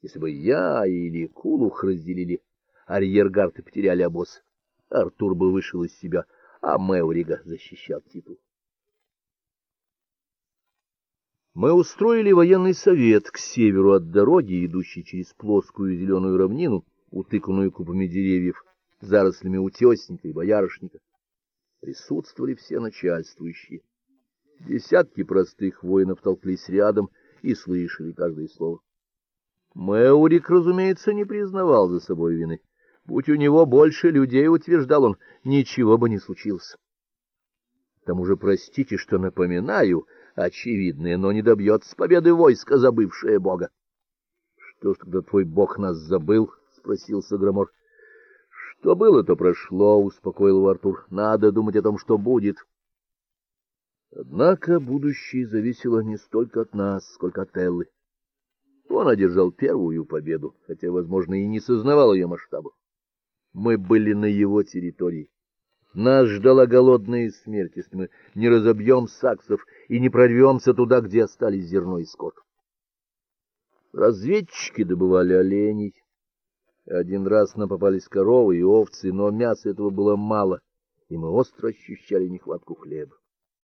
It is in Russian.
Если бы я или Кулух разделили арьергард и потеряли обоз, Артур бы вышел из себя, а Мэурига защищал титул. Мы устроили военный совет к северу от дороги, идущей через плоскую зеленую равнину, утыканную купами деревьев, зарослями утесника и боярышника. Присутствовали все начальствующие. Десятки простых воинов толклись рядом и слышали каждое слово. Мэурик, разумеется, не признавал за собой вины. Будь у него больше людей, утверждал он, ничего бы не случилось. К тому же, простите, что напоминаю, очевидное, но не добьется победы войска, забывшее Бога. — Что ж тогда твой Бог нас забыл? — спросил Саграмор. — Что было, то прошло, — успокоил его Артур. — Надо думать о том, что будет. Однако будущее зависело не столько от нас, сколько от Эллы. Он одержал первую победу, хотя, возможно, и не сознавал ее масштабов. Мы были на его территории. Нас ждала голодная смерть, если мы не разобьем саксов и не прорвемся туда, где остались зерно и скот. Разведчики добывали оленей. Один раз нам попались коровы и овцы, но мяса этого было мало, и мы остро ощущали нехватку хлеба.